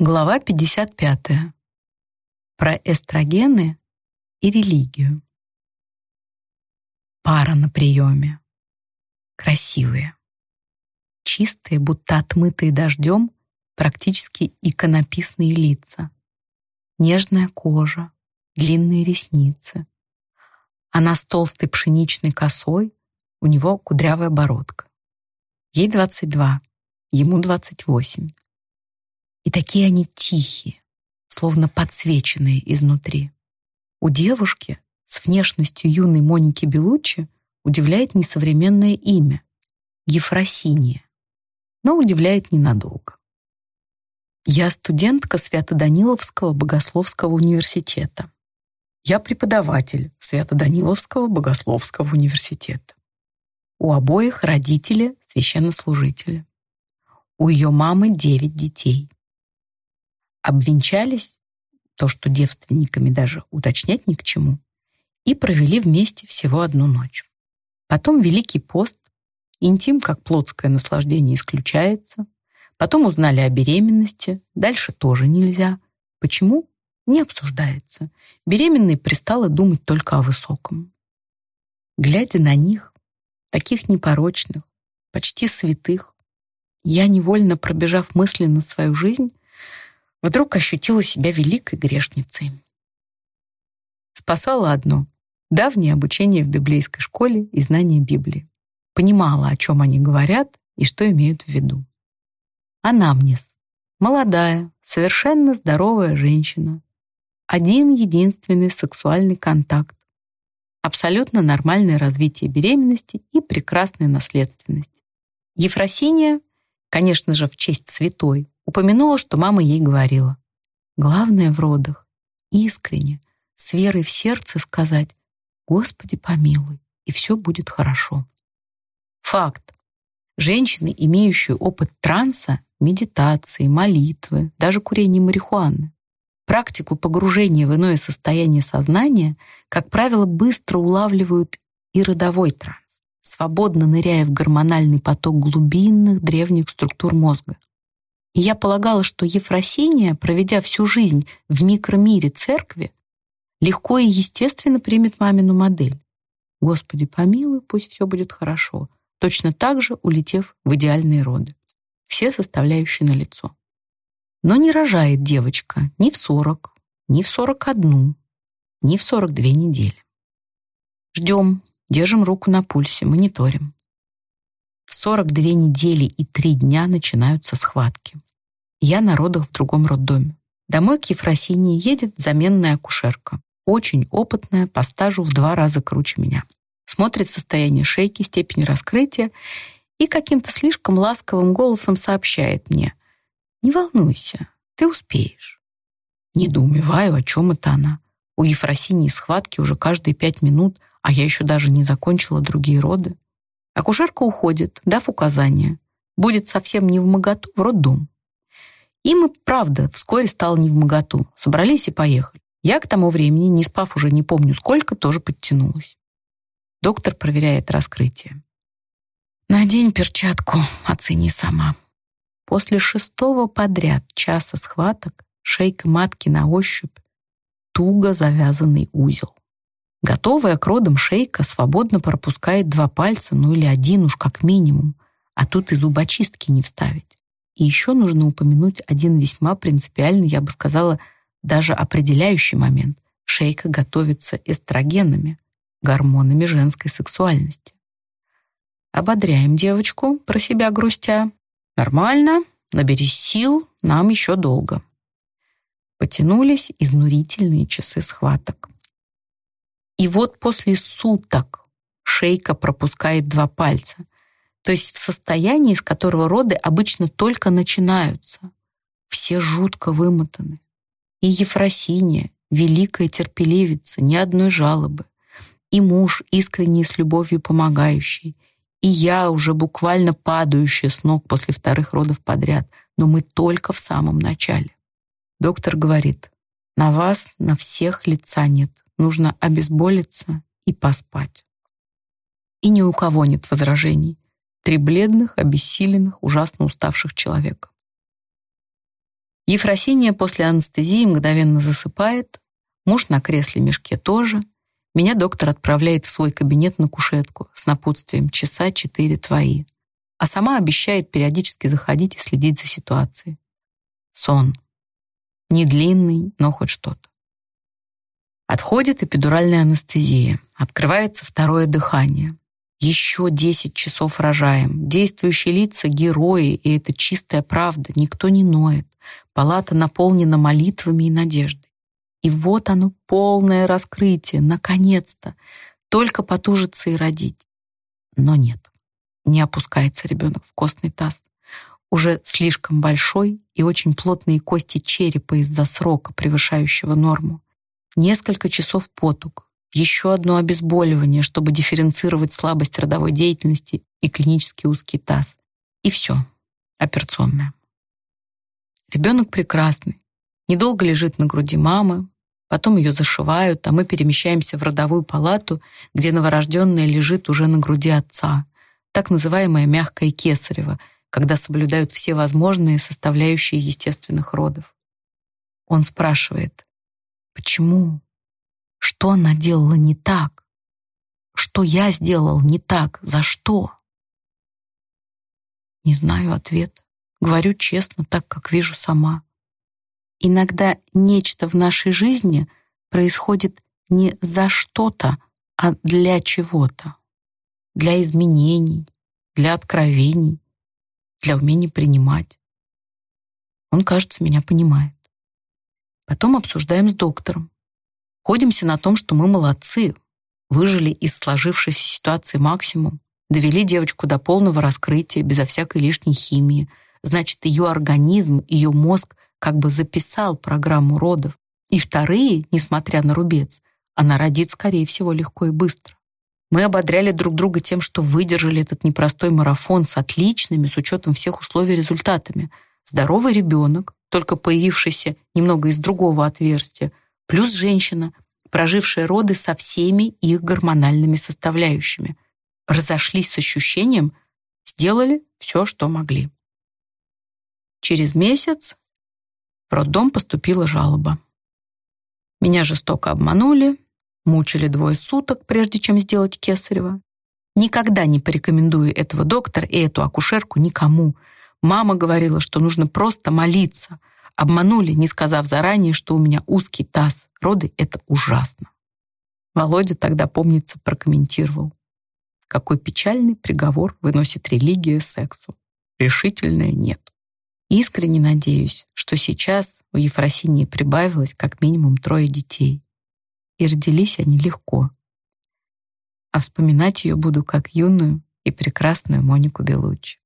Глава 55. Про эстрогены и религию. Пара на приеме. Красивые. Чистые, будто отмытые дождем, практически иконописные лица. Нежная кожа, длинные ресницы. Она с толстой пшеничной косой, у него кудрявая бородка. Ей 22, ему 28. И такие они тихие, словно подсвеченные изнутри. У девушки с внешностью юной Моники Белуччи удивляет несовременное имя — Ефросиния, но удивляет ненадолго. Я студентка Свято-Даниловского богословского университета. Я преподаватель Свято-Даниловского богословского университета. У обоих родители священнослужители. У ее мамы девять детей обвенчались, то, что девственниками даже уточнять ни к чему, и провели вместе всего одну ночь. Потом Великий пост, интим как плотское наслаждение исключается, потом узнали о беременности, дальше тоже нельзя. Почему? Не обсуждается. Беременной пристала думать только о высоком. Глядя на них, таких непорочных, почти святых, я, невольно пробежав мысленно свою жизнь, вдруг ощутила себя великой грешницей. Спасало одно — давнее обучение в библейской школе и знание Библии. Понимала, о чем они говорят и что имеют в виду. Анамнез. Молодая, совершенно здоровая женщина. Один единственный сексуальный контакт. Абсолютно нормальное развитие беременности и прекрасная наследственность. Ефросиния, конечно же, в честь святой, упомянула, что мама ей говорила. Главное в родах — искренне, с верой в сердце сказать «Господи, помилуй, и все будет хорошо». Факт. Женщины, имеющие опыт транса, медитации, молитвы, даже курения марихуаны, практику погружения в иное состояние сознания, как правило, быстро улавливают и родовой транс, свободно ныряя в гормональный поток глубинных древних структур мозга. Я полагала, что Ефросиния, проведя всю жизнь в микромире церкви, легко и естественно примет мамину модель. Господи, помилуй, пусть все будет хорошо. Точно так же улетев в идеальные роды. Все составляющие на лицо. Но не рожает девочка ни в 40, ни в 41, ни в 42 недели. Ждем, держим руку на пульсе, мониторим. В 42 недели и 3 дня начинаются схватки. Я на родах в другом роддоме. Домой к Ефросинии едет заменная акушерка. Очень опытная, по стажу в два раза круче меня. Смотрит состояние шейки, степень раскрытия и каким-то слишком ласковым голосом сообщает мне «Не волнуйся, ты успеешь». Недоумеваю, о чем это она. У Ефросинии схватки уже каждые пять минут, а я еще даже не закончила другие роды. Акушерка уходит, дав указание. Будет совсем не в моготу, в роддом. Им и правда вскоре стало невмоготу. Собрались и поехали. Я к тому времени, не спав уже не помню сколько, тоже подтянулась. Доктор проверяет раскрытие. «Надень перчатку, оцени сама». После шестого подряд часа схваток шейка матки на ощупь туго завязанный узел. Готовая к родам шейка свободно пропускает два пальца, ну или один уж как минимум, а тут и зубочистки не вставить. И еще нужно упомянуть один весьма принципиальный, я бы сказала, даже определяющий момент. Шейка готовится эстрогенами, гормонами женской сексуальности. Ободряем девочку, про себя грустя. Нормально, наберись сил, нам еще долго. Потянулись изнурительные часы схваток. И вот после суток шейка пропускает два пальца, то есть в состоянии, из которого роды обычно только начинаются. Все жутко вымотаны. И Ефросиния, великая терпеливица, ни одной жалобы. И муж, искренне с любовью помогающий. И я, уже буквально падающая с ног после вторых родов подряд. Но мы только в самом начале. Доктор говорит, на вас, на всех лица нет нужно обезболиться и поспать. И ни у кого нет возражений. Три бледных, обессиленных, ужасно уставших человека. Ефросиния после анестезии мгновенно засыпает, муж на кресле-мешке тоже. Меня доктор отправляет в свой кабинет на кушетку с напутствием «часа четыре твои», а сама обещает периодически заходить и следить за ситуацией. Сон. Не длинный, но хоть что-то. Отходит эпидуральная анестезия. Открывается второе дыхание. Еще 10 часов рожаем. Действующие лица — герои, и это чистая правда. Никто не ноет. Палата наполнена молитвами и надеждой. И вот оно, полное раскрытие, наконец-то. Только потужиться и родить. Но нет, не опускается ребенок в костный таз. Уже слишком большой и очень плотные кости черепа из-за срока, превышающего норму. Несколько часов потуг, еще одно обезболивание, чтобы дифференцировать слабость родовой деятельности и клинический узкий таз. И все, операционная. Ребенок прекрасный. Недолго лежит на груди мамы, потом ее зашивают, а мы перемещаемся в родовую палату, где новорожденная лежит уже на груди отца, так называемая мягкая кесарева, когда соблюдают все возможные составляющие естественных родов. Он спрашивает, почему? Что она делала не так? Что я сделал не так? За что? Не знаю ответ. Говорю честно, так, как вижу сама. Иногда нечто в нашей жизни происходит не за что-то, а для чего-то. Для изменений, для откровений, для умения принимать. Он, кажется, меня понимает. Потом обсуждаем с доктором. Ходимся на том, что мы молодцы, выжили из сложившейся ситуации максимум, довели девочку до полного раскрытия, безо всякой лишней химии. Значит, ее организм, ее мозг как бы записал программу родов. И вторые, несмотря на рубец, она родит, скорее всего, легко и быстро. Мы ободряли друг друга тем, что выдержали этот непростой марафон с отличными, с учетом всех условий, результатами. Здоровый ребенок, только появившийся немного из другого отверстия, плюс женщина, прожившая роды со всеми их гормональными составляющими. Разошлись с ощущением, сделали все, что могли. Через месяц в роддом поступила жалоба. Меня жестоко обманули, мучили двое суток, прежде чем сделать кесарево. Никогда не порекомендую этого доктора и эту акушерку никому. Мама говорила, что нужно просто молиться — Обманули, не сказав заранее, что у меня узкий таз. Роды — это ужасно. Володя тогда, помнится, прокомментировал. Какой печальный приговор выносит религия сексу. Решительное нет. Искренне надеюсь, что сейчас у Ефросинии прибавилось как минимум трое детей. И родились они легко. А вспоминать ее буду как юную и прекрасную Монику Белуччи.